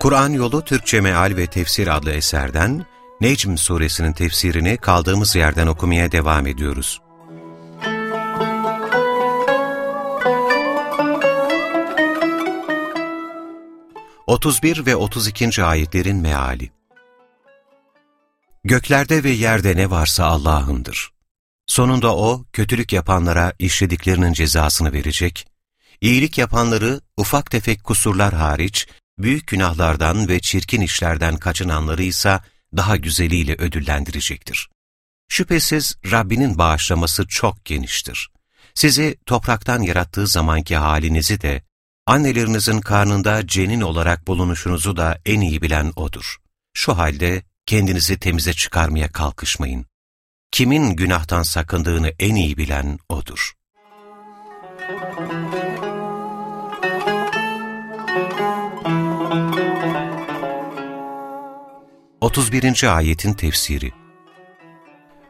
Kur'an Yolu Türkçe Meal ve Tefsir adlı eserden Necm suresinin tefsirini kaldığımız yerden okumaya devam ediyoruz. Otuz bir ve otuz ikinci ayetlerin meali Göklerde ve yerde ne varsa Allah'ındır. Sonunda O, kötülük yapanlara işlediklerinin cezasını verecek, iyilik yapanları ufak tefek kusurlar hariç, büyük günahlardan ve çirkin işlerden kaçınanları ise daha güzeliyle ödüllendirecektir. Şüphesiz Rabbinin bağışlaması çok geniştir. Sizi topraktan yarattığı zamanki halinizi de, annelerinizin karnında cenin olarak bulunuşunuzu da en iyi bilen O'dur. Şu halde kendinizi temize çıkarmaya kalkışmayın. Kimin günahtan sakındığını en iyi bilen O'dur. Müzik 31. Ayetin Tefsiri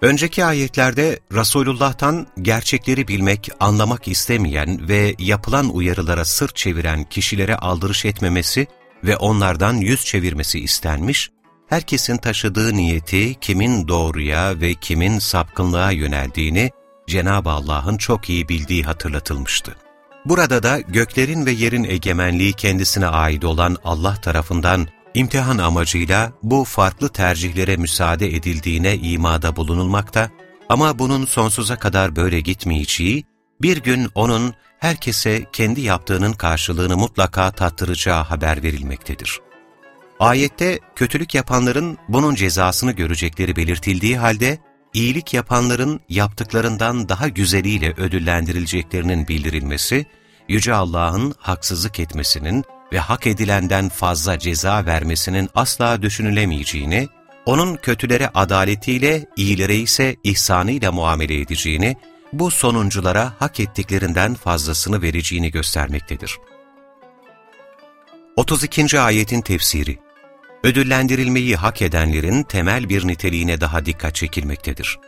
Önceki ayetlerde Resulullah'tan gerçekleri bilmek, anlamak istemeyen ve yapılan uyarılara sırt çeviren kişilere aldırış etmemesi ve onlardan yüz çevirmesi istenmiş, herkesin taşıdığı niyeti kimin doğruya ve kimin sapkınlığa yöneldiğini Cenab-ı Allah'ın çok iyi bildiği hatırlatılmıştı. Burada da göklerin ve yerin egemenliği kendisine ait olan Allah tarafından İmtihan amacıyla bu farklı tercihlere müsaade edildiğine imada bulunulmakta ama bunun sonsuza kadar böyle gitmeyeceği, bir gün onun herkese kendi yaptığının karşılığını mutlaka tattıracağı haber verilmektedir. Ayette kötülük yapanların bunun cezasını görecekleri belirtildiği halde, iyilik yapanların yaptıklarından daha güzeliyle ödüllendirileceklerinin bildirilmesi, Yüce Allah'ın haksızlık etmesinin ve hak edilenden fazla ceza vermesinin asla düşünülemeyeceğini, onun kötülere adaletiyle, iyilere ise ihsanıyla muamele edeceğini, bu sonunculara hak ettiklerinden fazlasını vereceğini göstermektedir. 32. Ayetin Tefsiri Ödüllendirilmeyi hak edenlerin temel bir niteliğine daha dikkat çekilmektedir.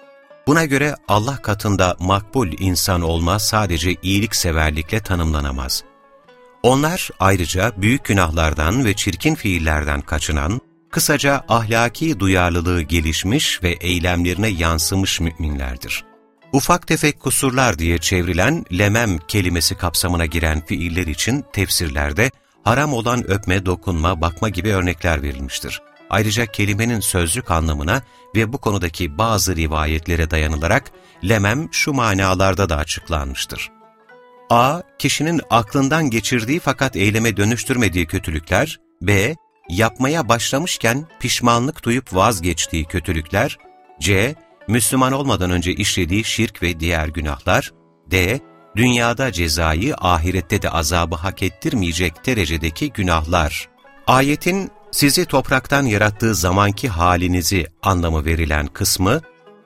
Buna göre Allah katında makbul insan olma sadece iyilikseverlikle tanımlanamaz. Onlar ayrıca büyük günahlardan ve çirkin fiillerden kaçınan, kısaca ahlaki duyarlılığı gelişmiş ve eylemlerine yansımış müminlerdir. Ufak tefek kusurlar diye çevrilen lemem kelimesi kapsamına giren fiiller için tefsirlerde haram olan öpme, dokunma, bakma gibi örnekler verilmiştir. Ayrıca kelimenin sözlük anlamına ve bu konudaki bazı rivayetlere dayanılarak lemem şu manalarda da açıklanmıştır. A. Kişinin aklından geçirdiği fakat eyleme dönüştürmediği kötülükler. B. Yapmaya başlamışken pişmanlık duyup vazgeçtiği kötülükler. C. Müslüman olmadan önce işlediği şirk ve diğer günahlar. D. Dünyada cezayı, ahirette de azabı hak ettirmeyecek derecedeki günahlar. Ayetin sizi topraktan yarattığı zamanki halinizi anlamı verilen kısmı,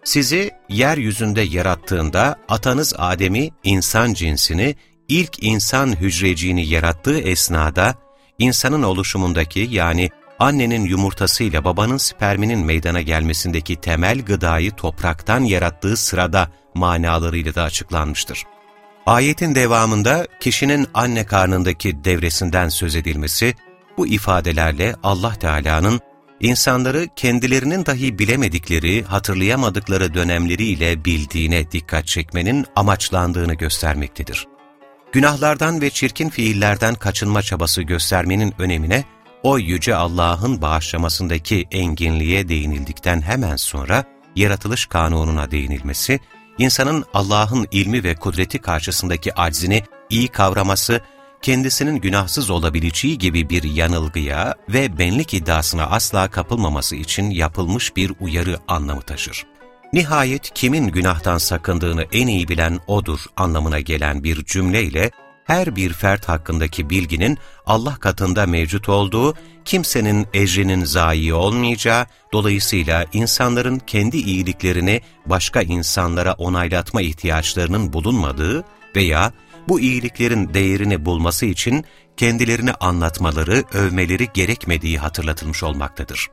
sizi yeryüzünde yarattığında atanız Adem'i, insan cinsini, ilk insan hücreciğini yarattığı esnada, insanın oluşumundaki yani annenin yumurtasıyla babanın sperminin meydana gelmesindeki temel gıdayı topraktan yarattığı sırada manalarıyla da açıklanmıştır. Ayetin devamında kişinin anne karnındaki devresinden söz edilmesi, bu ifadelerle Allah Teala'nın insanları kendilerinin dahi bilemedikleri, hatırlayamadıkları dönemleriyle bildiğine dikkat çekmenin amaçlandığını göstermektedir. Günahlardan ve çirkin fiillerden kaçınma çabası göstermenin önemine, o yüce Allah'ın bağışlamasındaki enginliğe değinildikten hemen sonra, yaratılış kanununa değinilmesi, insanın Allah'ın ilmi ve kudreti karşısındaki aczini iyi kavraması kendisinin günahsız olabileceği gibi bir yanılgıya ve benlik iddiasına asla kapılmaması için yapılmış bir uyarı anlamı taşır. Nihayet kimin günahtan sakındığını en iyi bilen O'dur anlamına gelen bir cümleyle her bir fert hakkındaki bilginin Allah katında mevcut olduğu, kimsenin ecrinin zayi olmayacağı, dolayısıyla insanların kendi iyiliklerini başka insanlara onaylatma ihtiyaçlarının bulunmadığı veya bu iyiliklerin değerini bulması için kendilerini anlatmaları, övmeleri gerekmediği hatırlatılmış olmaktadır.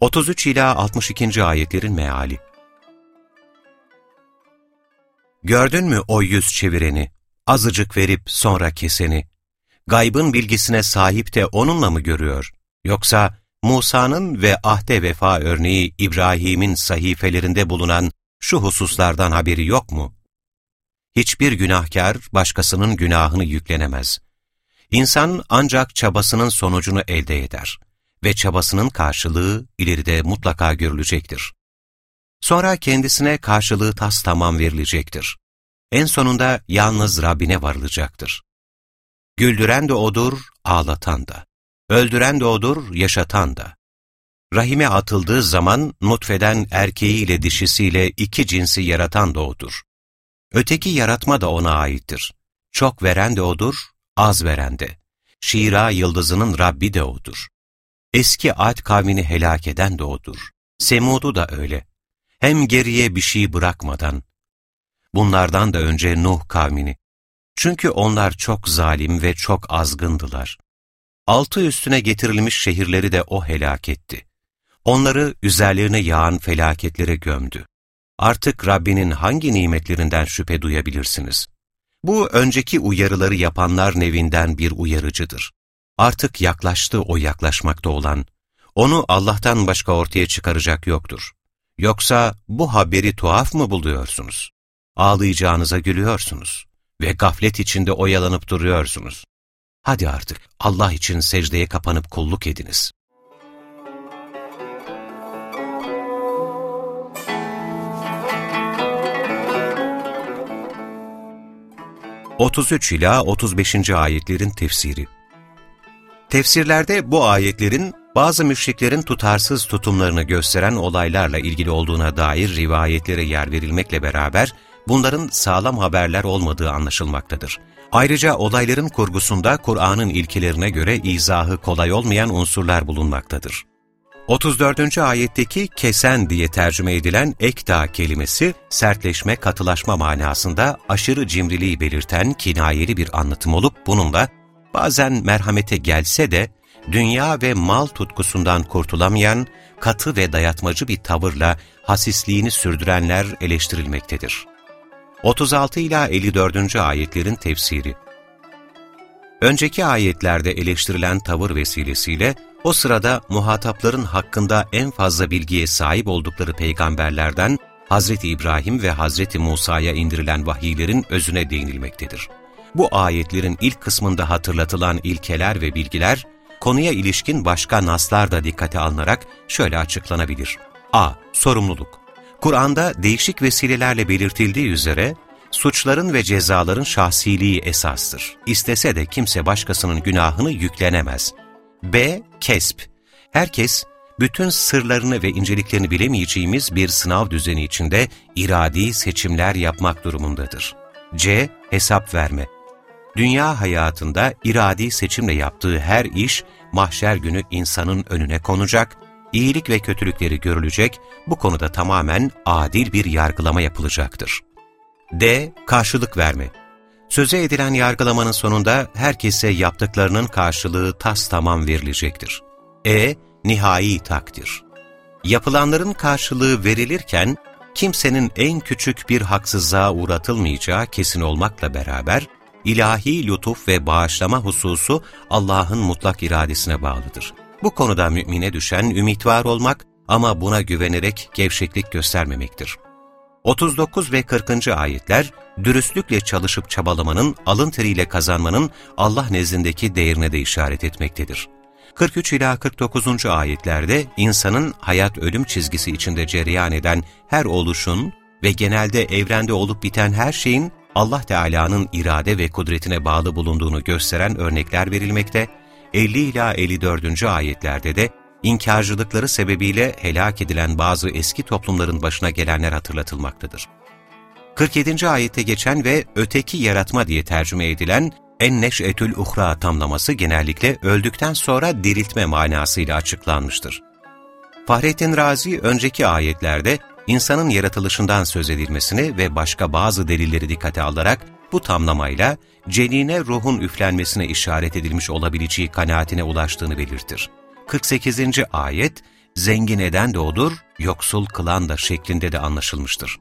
33 ila 62. ayetlerin meali. Gördün mü o yüz çevireni, azıcık verip sonra keseni? Gaybın bilgisine sahip de onunla mı görüyor? Yoksa Musa'nın ve ahde vefa örneği İbrahim'in sahifelerinde bulunan şu hususlardan haberi yok mu? Hiçbir günahkar başkasının günahını yüklenemez. İnsan ancak çabasının sonucunu elde eder ve çabasının karşılığı ileride mutlaka görülecektir. Sonra kendisine karşılığı tas tamam verilecektir. En sonunda yalnız Rabbine varılacaktır. Güldüren de O'dur, ağlatan da. Öldüren de O'dur, yaşatan da. Rahime atıldığı zaman nutfeden erkeğiyle dişisiyle iki cinsi yaratan da O'dur. Öteki yaratma da O'na aittir. Çok veren de O'dur, az veren de. Şira yıldızının Rabbi de O'dur. Eski Ad kavmini helak eden de O'dur. Semud'u da öyle. Hem geriye bir şey bırakmadan. Bunlardan da önce Nuh kavmini. Çünkü onlar çok zalim ve çok azgındılar. Altı üstüne getirilmiş şehirleri de O helak etti. Onları üzerlerine yağan felaketlere gömdü. Artık Rabbinin hangi nimetlerinden şüphe duyabilirsiniz? Bu önceki uyarıları yapanlar nevinden bir uyarıcıdır. Artık yaklaştı o yaklaşmakta olan. Onu Allah'tan başka ortaya çıkaracak yoktur. Yoksa bu haberi tuhaf mı buluyorsunuz? Ağlayacağınıza gülüyorsunuz ve gaflet içinde oyalanıp duruyorsunuz. Hadi artık Allah için secdeye kapanıp kulluk ediniz. Otuz üç ila 35. ayetlerin tefsiri Tefsirlerde bu ayetlerin bazı müşriklerin tutarsız tutumlarını gösteren olaylarla ilgili olduğuna dair rivayetlere yer verilmekle beraber bunların sağlam haberler olmadığı anlaşılmaktadır. Ayrıca olayların kurgusunda Kur'an'ın ilkelerine göre izahı kolay olmayan unsurlar bulunmaktadır. 34. ayetteki kesen diye tercüme edilen ekta kelimesi, sertleşme, katılaşma manasında aşırı cimriliği belirten kinayeli bir anlatım olup bununla bazen merhamete gelse de dünya ve mal tutkusundan kurtulamayan, katı ve dayatmacı bir tavırla hasisliğini sürdürenler eleştirilmektedir. 36 ila 54. ayetlerin tefsiri Önceki ayetlerde eleştirilen tavır vesilesiyle o sırada muhatapların hakkında en fazla bilgiye sahip oldukları peygamberlerden Hz. İbrahim ve Hz. Musa'ya indirilen vahiylerin özüne değinilmektedir. Bu ayetlerin ilk kısmında hatırlatılan ilkeler ve bilgiler, konuya ilişkin başka naslar da dikkate alınarak şöyle açıklanabilir. A. Sorumluluk Kur'an'da değişik vesilelerle belirtildiği üzere, suçların ve cezaların şahsiliği esastır. İstese de kimse başkasının günahını yüklenemez. B. Kesp Herkes, bütün sırlarını ve inceliklerini bilemeyeceğimiz bir sınav düzeni içinde iradi seçimler yapmak durumundadır. C. Hesap verme Dünya hayatında iradi seçimle yaptığı her iş, mahşer günü insanın önüne konacak, iyilik ve kötülükleri görülecek, bu konuda tamamen adil bir yargılama yapılacaktır. D. Karşılık verme. Söze edilen yargılamanın sonunda herkese yaptıklarının karşılığı tas tamam verilecektir. E. Nihai takdir. Yapılanların karşılığı verilirken, kimsenin en küçük bir haksızlığa uğratılmayacağı kesin olmakla beraber, ilahi lütuf ve bağışlama hususu Allah'ın mutlak iradesine bağlıdır. Bu konuda mümine düşen ümit var olmak ama buna güvenerek gevşeklik göstermemektir. 39 ve 40. ayetler, dürüstlükle çalışıp çabalamanın, alın teriyle kazanmanın Allah nezdindeki değerine de işaret etmektedir. 43 ila 49. ayetlerde insanın hayat-ölüm çizgisi içinde cereyan eden her oluşun ve genelde evrende olup biten her şeyin Allah Teala'nın irade ve kudretine bağlı bulunduğunu gösteren örnekler verilmekte, 50 ila 54. ayetlerde de inkarcılıkları sebebiyle helak edilen bazı eski toplumların başına gelenler hatırlatılmaktadır. 47. ayette geçen ve öteki yaratma diye tercüme edilen en neş'etül uhra tamlaması genellikle öldükten sonra diriltme manasıyla açıklanmıştır. Fahrettin Razi önceki ayetlerde insanın yaratılışından söz edilmesini ve başka bazı delilleri dikkate alarak bu tamlamayla cenine ruhun üflenmesine işaret edilmiş olabileceği kanaatine ulaştığını belirtir. 48. ayet, zengin eden de odur, yoksul kılan da şeklinde de anlaşılmıştır.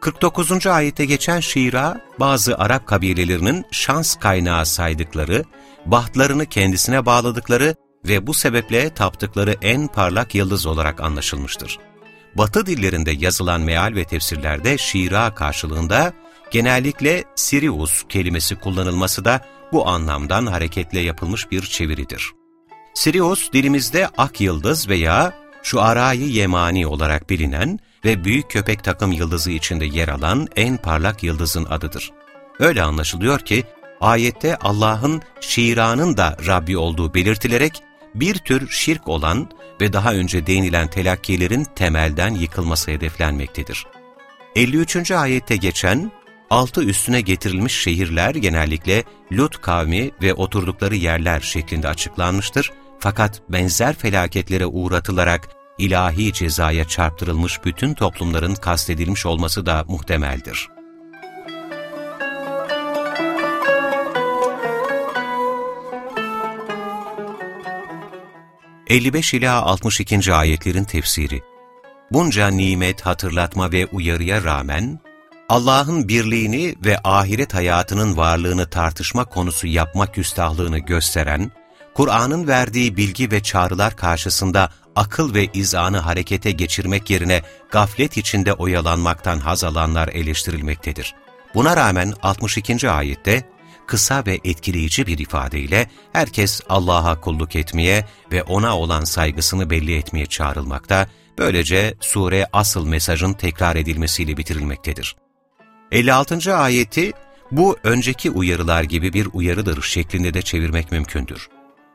49. ayette geçen şiira, bazı Arap kabilelerinin şans kaynağı saydıkları, bahtlarını kendisine bağladıkları ve bu sebeple taptıkları en parlak yıldız olarak anlaşılmıştır. Batı dillerinde yazılan meal ve tefsirlerde şiira karşılığında genellikle Sirius kelimesi kullanılması da bu anlamdan hareketle yapılmış bir çeviridir. Sirius dilimizde ak yıldız veya şu arayı yemani olarak bilinen ve büyük köpek takım yıldızı içinde yer alan en parlak yıldızın adıdır. Öyle anlaşılıyor ki ayette Allah'ın şiiranın da Rabbi olduğu belirtilerek bir tür şirk olan ve daha önce değinilen telakkilerin temelden yıkılması hedeflenmektedir. 53. ayette geçen, altı üstüne getirilmiş şehirler genellikle Lut kavmi ve oturdukları yerler şeklinde açıklanmıştır, fakat benzer felaketlere uğratılarak ilahi cezaya çarptırılmış bütün toplumların kastedilmiş olması da muhtemeldir. 55 ila 62. ayetlerin tefsiri. Bunca nimet, hatırlatma ve uyarıya rağmen Allah'ın birliğini ve ahiret hayatının varlığını tartışma konusu yapma küstahlığını gösteren, Kur'an'ın verdiği bilgi ve çağrılar karşısında akıl ve izanı harekete geçirmek yerine gaflet içinde oyalanmaktan haz alanlar eleştirilmektedir. Buna rağmen 62. ayette kısa ve etkileyici bir ifadeyle herkes Allah'a kulluk etmeye ve O'na olan saygısını belli etmeye çağrılmakta, böylece sure asıl mesajın tekrar edilmesiyle bitirilmektedir. 56. ayeti bu önceki uyarılar gibi bir uyarıdır şeklinde de çevirmek mümkündür.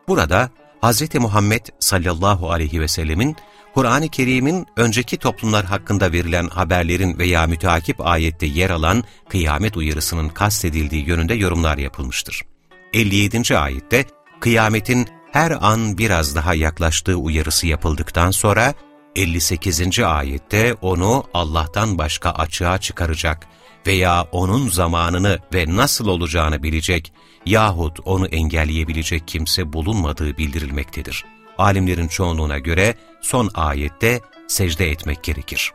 Burada Hz. Muhammed sallallahu aleyhi ve sellemin Kur'an-ı Kerim'in önceki toplumlar hakkında verilen haberlerin veya müteakip ayette yer alan kıyamet uyarısının kastedildiği yönünde yorumlar yapılmıştır. 57. ayette kıyametin her an biraz daha yaklaştığı uyarısı yapıldıktan sonra 58. ayette onu Allah'tan başka açığa çıkaracak veya onun zamanını ve nasıl olacağını bilecek yahut onu engelleyebilecek kimse bulunmadığı bildirilmektedir. Alimlerin çoğunluğuna göre son ayette secde etmek gerekir.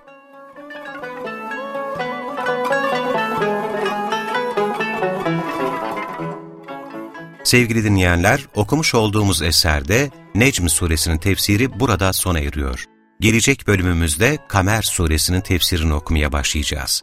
Sevgili dinleyenler, okumuş olduğumuz eserde Necm suresinin tefsiri burada sona eriyor. Gelecek bölümümüzde Kamer suresinin tefsirini okumaya başlayacağız.